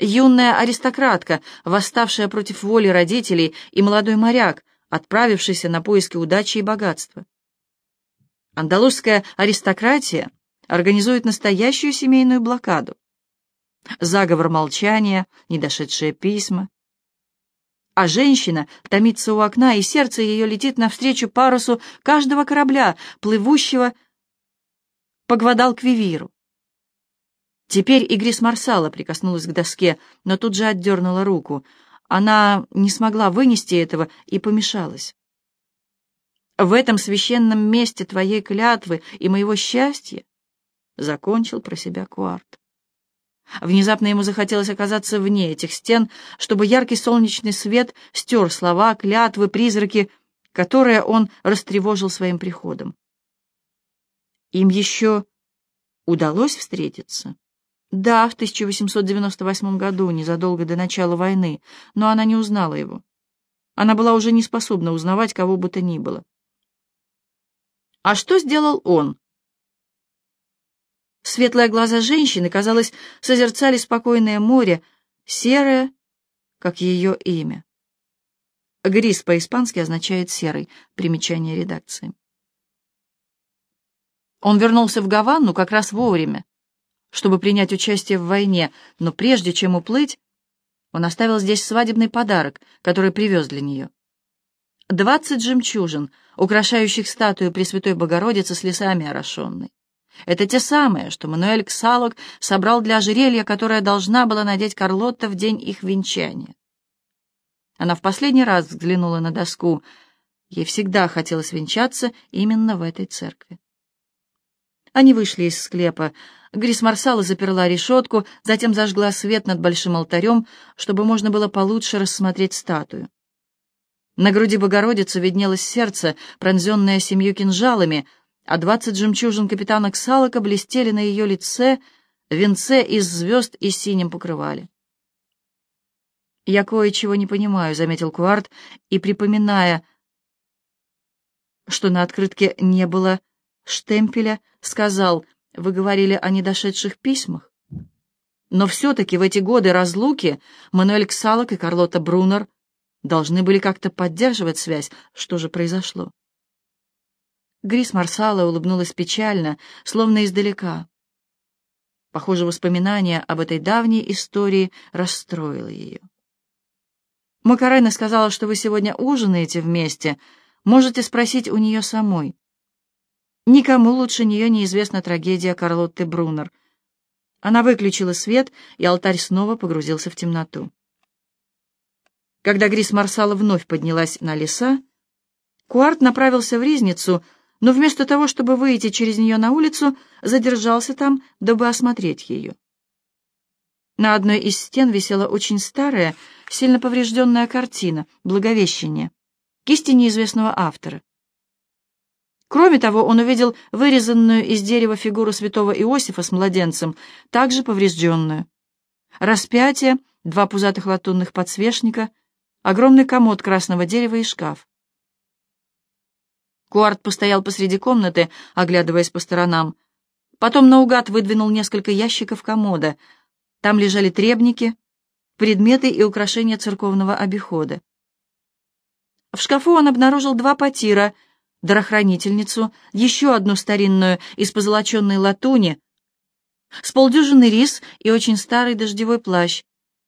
юная аристократка, восставшая против воли родителей, и молодой моряк, отправившийся на поиски удачи и богатства. Андалузская аристократия организует настоящую семейную блокаду. Заговор молчания, недошедшие письма. А женщина томится у окна, и сердце ее летит навстречу парусу каждого корабля, плывущего по Гвадалквивиру. Теперь Игрис Марсала прикоснулась к доске, но тут же отдернула руку. Она не смогла вынести этого и помешалась. «В этом священном месте твоей клятвы и моего счастья», — закончил про себя Куарт. Внезапно ему захотелось оказаться вне этих стен, чтобы яркий солнечный свет стер слова, клятвы, призраки, которые он растревожил своим приходом. Им еще удалось встретиться? Да, в 1898 году, незадолго до начала войны, но она не узнала его. Она была уже не способна узнавать кого бы то ни было. А что сделал он? Светлые глаза женщины, казалось, созерцали спокойное море, серое, как ее имя. Грис по-испански означает «серый», примечание редакции. Он вернулся в Гавану как раз вовремя, чтобы принять участие в войне, но прежде чем уплыть, он оставил здесь свадебный подарок, который привез для нее. Двадцать жемчужин, украшающих статую Пресвятой Богородицы с лесами орошенной. Это те самые, что Мануэль Ксалок собрал для ожерелья, которое должна была надеть Карлотта в день их венчания. Она в последний раз взглянула на доску. Ей всегда хотелось венчаться именно в этой церкви. Они вышли из склепа. Грис Марсала заперла решетку, затем зажгла свет над большим алтарем, чтобы можно было получше рассмотреть статую. На груди Богородицы виднелось сердце, пронзенное семью кинжалами, а двадцать жемчужин капитана Ксалока блестели на ее лице, венце из звезд и синим покрывали. «Я кое-чего не понимаю», — заметил Куарт, и, припоминая, что на открытке не было штемпеля, сказал, вы говорили о недошедших письмах. Но все-таки в эти годы разлуки Мануэль Ксалок и Карлота Брунер должны были как-то поддерживать связь. Что же произошло? Грис Марсала улыбнулась печально, словно издалека. Похоже, воспоминание об этой давней истории расстроило ее. Макарена сказала, что вы сегодня ужинаете вместе. Можете спросить у нее самой. Никому лучше нее неизвестна трагедия Карлотты Брунер. Она выключила свет, и алтарь снова погрузился в темноту. Когда Грис Марсала вновь поднялась на леса, Куарт направился в Ризницу, но вместо того, чтобы выйти через нее на улицу, задержался там, дабы осмотреть ее. На одной из стен висела очень старая, сильно поврежденная картина «Благовещение» кисти неизвестного автора. Кроме того, он увидел вырезанную из дерева фигуру святого Иосифа с младенцем, также поврежденную. Распятие, два пузатых латунных подсвечника, огромный комод красного дерева и шкаф. Куарт постоял посреди комнаты, оглядываясь по сторонам. Потом наугад выдвинул несколько ящиков комода. Там лежали требники, предметы и украшения церковного обихода. В шкафу он обнаружил два потира — дарохранительницу, еще одну старинную из позолоченной латуни, с полдюжины рис и очень старый дождевой плащ,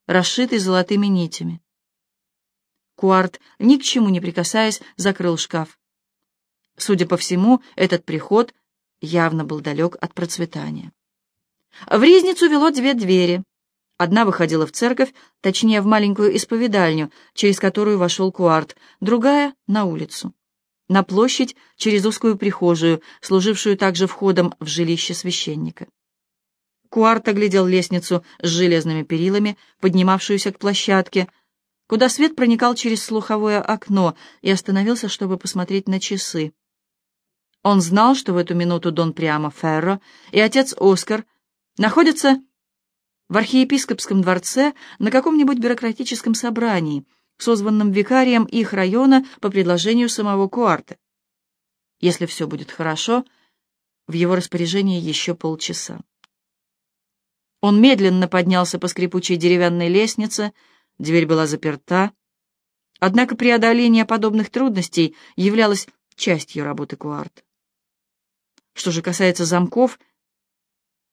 расшитый золотыми нитями. Куарт, ни к чему не прикасаясь, закрыл шкаф. Судя по всему, этот приход явно был далек от процветания. В ризницу вело две двери. Одна выходила в церковь, точнее, в маленькую исповедальню, через которую вошел Куарт, другая — на улицу на площадь через узкую прихожую, служившую также входом в жилище священника. Куарт оглядел лестницу с железными перилами, поднимавшуюся к площадке, куда свет проникал через слуховое окно, и остановился, чтобы посмотреть на часы. Он знал, что в эту минуту Дон Приамо Ферро и отец Оскар находятся в архиепископском дворце на каком-нибудь бюрократическом собрании — созванным викарием их района по предложению самого Куарта. Если все будет хорошо, в его распоряжении еще полчаса. Он медленно поднялся по скрипучей деревянной лестнице, дверь была заперта. Однако преодоление подобных трудностей являлось частью работы Куарта. Что же касается замков,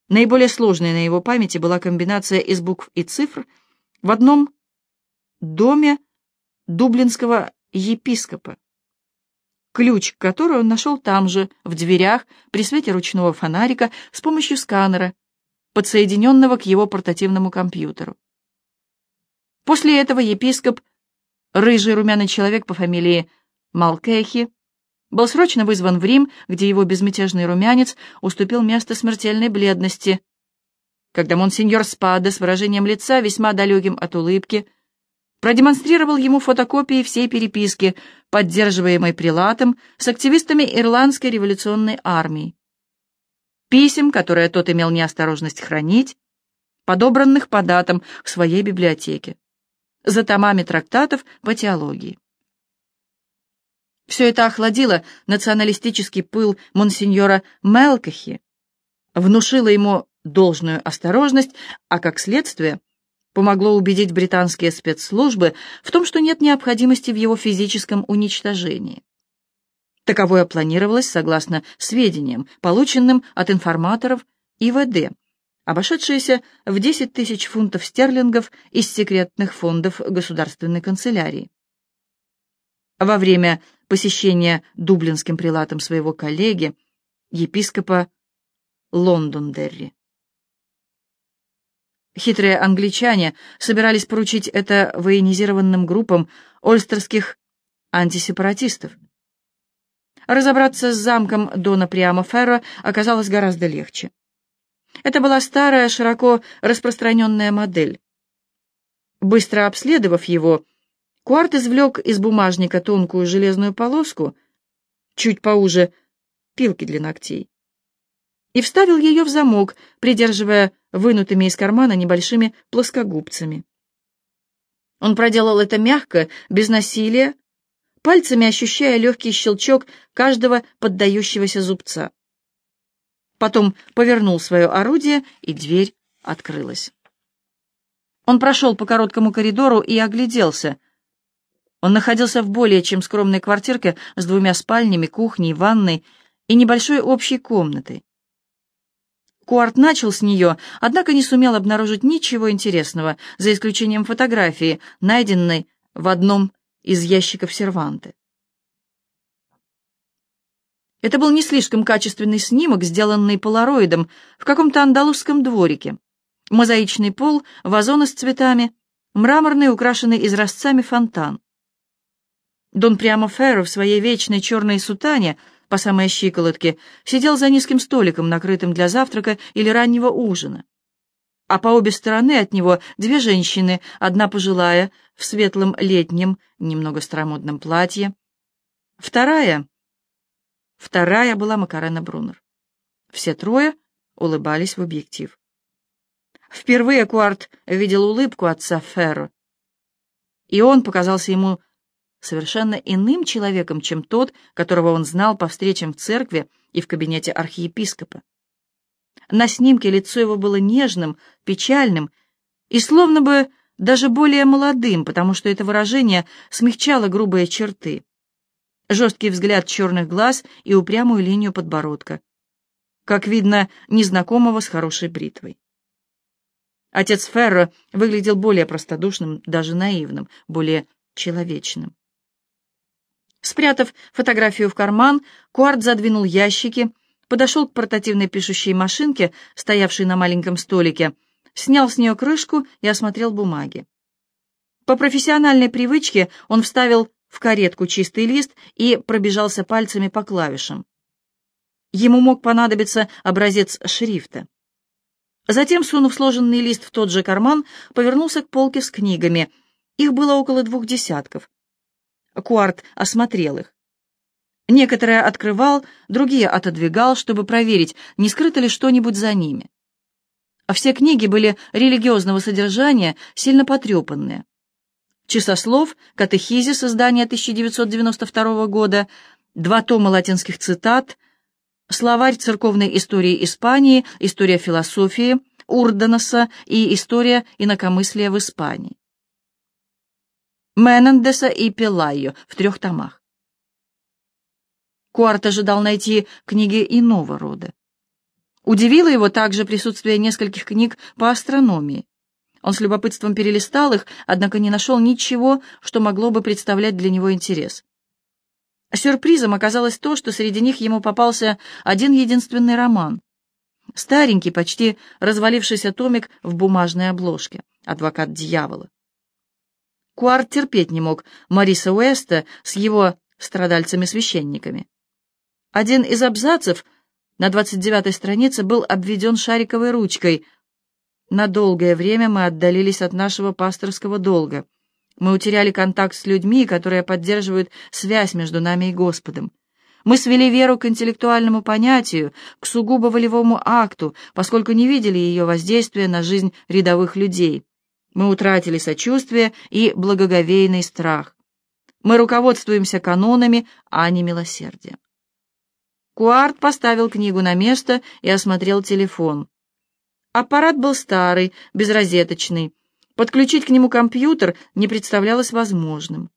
наиболее сложной на его памяти была комбинация из букв и цифр в одном доме дублинского епископа, ключ, который он нашел там же, в дверях, при свете ручного фонарика, с помощью сканера, подсоединенного к его портативному компьютеру. После этого епископ, рыжий румяный человек по фамилии Малкехи, был срочно вызван в Рим, где его безмятежный румянец уступил место смертельной бледности. Когда монсеньор Спада с выражением лица, весьма далеким от улыбки, продемонстрировал ему фотокопии всей переписки, поддерживаемой прилатом с активистами Ирландской революционной армии писем, которые тот имел неосторожность хранить, подобранных по датам в своей библиотеке, за томами трактатов по теологии. Все это охладило националистический пыл монсеньора Мелкахи, внушило ему должную осторожность, а как следствие помогло убедить британские спецслужбы в том, что нет необходимости в его физическом уничтожении. Таковое планировалось согласно сведениям, полученным от информаторов ИВД, обошедшееся в 10 тысяч фунтов стерлингов из секретных фондов государственной канцелярии. Во время посещения дублинским прилатом своего коллеги, епископа Лондондерри. Хитрые англичане собирались поручить это военизированным группам ольстерских антисепаратистов. Разобраться с замком Дона Приамо Ферро оказалось гораздо легче. Это была старая, широко распространенная модель. Быстро обследовав его, Куарт извлек из бумажника тонкую железную полоску, чуть поуже пилки для ногтей, и вставил ее в замок, придерживая вынутыми из кармана небольшими плоскогубцами. Он проделал это мягко, без насилия, пальцами ощущая легкий щелчок каждого поддающегося зубца. Потом повернул свое орудие, и дверь открылась. Он прошел по короткому коридору и огляделся. Он находился в более чем скромной квартирке с двумя спальнями, кухней, ванной и небольшой общей комнатой. Куарт начал с нее, однако не сумел обнаружить ничего интересного, за исключением фотографии, найденной в одном из ящиков серванты. Это был не слишком качественный снимок, сделанный полароидом в каком-то андалузском дворике. Мозаичный пол, вазоны с цветами, мраморный, украшенный изразцами фонтан. Дон Прямо Ферро в своей вечной черной сутане по самой щиколотке сидел за низким столиком, накрытым для завтрака или раннего ужина а по обе стороны от него две женщины, одна пожилая, в светлом летнем, немного старомодном платье. Вторая... Вторая была Макарена Брунер. Все трое улыбались в объектив. Впервые Куарт видел улыбку отца Ферро, и он показался ему совершенно иным человеком, чем тот, которого он знал по встречам в церкви и в кабинете архиепископа. На снимке лицо его было нежным, печальным и словно бы даже более молодым, потому что это выражение смягчало грубые черты. Жесткий взгляд черных глаз и упрямую линию подбородка. Как видно, незнакомого с хорошей бритвой. Отец Ферро выглядел более простодушным, даже наивным, более человечным. Спрятав фотографию в карман, Куарт задвинул ящики, подошел к портативной пишущей машинке, стоявшей на маленьком столике, снял с нее крышку и осмотрел бумаги. По профессиональной привычке он вставил в каретку чистый лист и пробежался пальцами по клавишам. Ему мог понадобиться образец шрифта. Затем, сунув сложенный лист в тот же карман, повернулся к полке с книгами. Их было около двух десятков. Куарт осмотрел их. Некоторые открывал, другие отодвигал, чтобы проверить, не скрыто ли что-нибудь за ними. А все книги были религиозного содержания, сильно потрепанные. Часослов, катехизис издания 1992 года, два тома латинских цитат, словарь церковной истории Испании, история философии, Урданоса и «История инакомыслия в Испании». Менендеса и Пелайо в трех томах. Куарт ожидал найти книги иного рода. Удивило его также присутствие нескольких книг по астрономии. Он с любопытством перелистал их, однако не нашел ничего, что могло бы представлять для него интерес. Сюрпризом оказалось то, что среди них ему попался один единственный роман. Старенький, почти развалившийся томик в бумажной обложке «Адвокат дьявола». Куарт терпеть не мог Мариса Уэста с его страдальцами-священниками. Один из абзацев на 29-й странице был обведен шариковой ручкой. «На долгое время мы отдалились от нашего пасторского долга. Мы утеряли контакт с людьми, которые поддерживают связь между нами и Господом. Мы свели веру к интеллектуальному понятию, к сугубо волевому акту, поскольку не видели ее воздействия на жизнь рядовых людей. Мы утратили сочувствие и благоговейный страх. Мы руководствуемся канонами, а не милосердием. Куарт поставил книгу на место и осмотрел телефон. Аппарат был старый, безрозеточный. Подключить к нему компьютер не представлялось возможным.